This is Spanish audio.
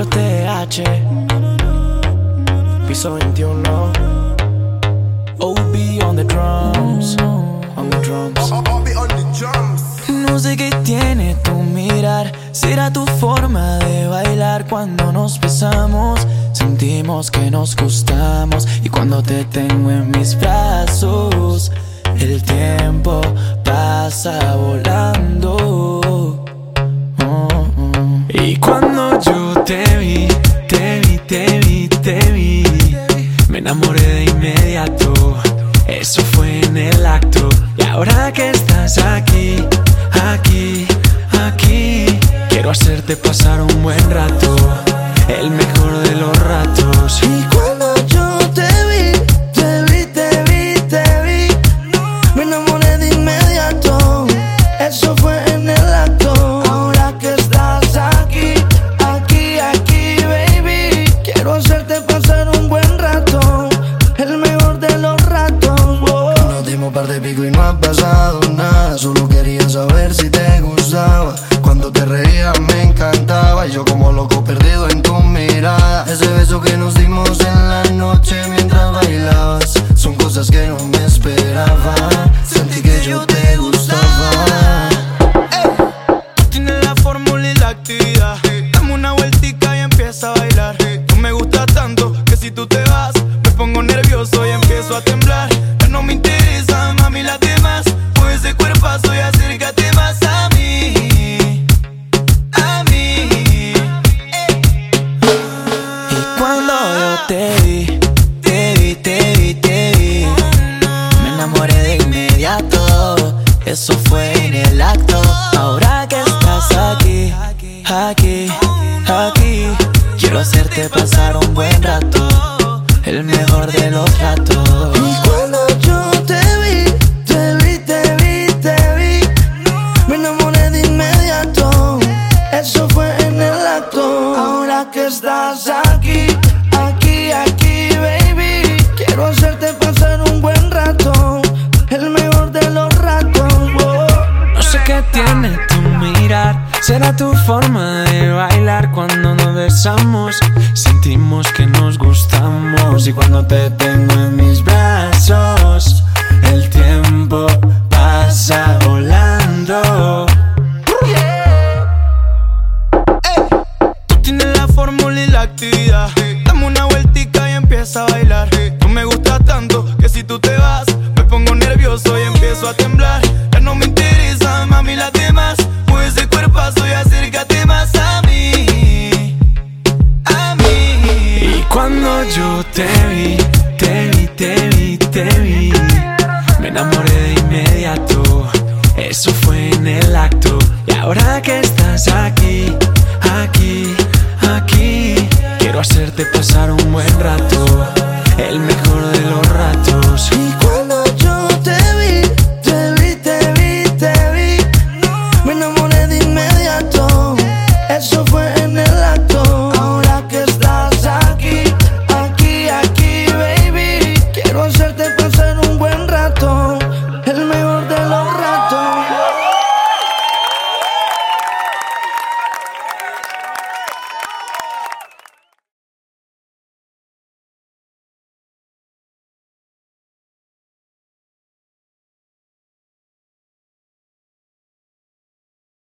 Piso 21, micro TH. Piso 21. OB on the drums. On the drums. No sé qué tiene tu mirar. Será tu forma de bailar cuando nos besamos. Sentimos que nos gustamos. Y cuando te tengo en mis brazos, el tiempo pasa volando. Te vi, te vi, te vi, te vi, me enamoré de inmediato. Eso fue en el acto. Y ahora que estás aquí, aquí, aquí, quiero hacerte pasar un buen rato. En la noche mientras bailabas. Son cosas que Eso fue en el acto. Ahora que estás aquí, aquí, aquí, quiero hacerte pasar un buen rato. El mejor de los ratos. Y cuando yo te vi, te vi, te vi, te vi, me enamoré de inmediato. Eso fue en el acto. Ahora que estás aquí, Sentimos que nos gustamos. Y cuando te tengo en mis brazos, el tiempo pasa volando. Tú tienes la fórmula y la actividad. Dame una vueltica y empieza a bailar. Tú me gustas tanto que si tú te Cuando yo te vi, te vi, te vi, te vi, me enamoré de inmediato. Eso fue en el acto. Y ahora que estás aquí, aquí, aquí, quiero hacerte pasar un buen rato, el mejor de los ratos. Y cuando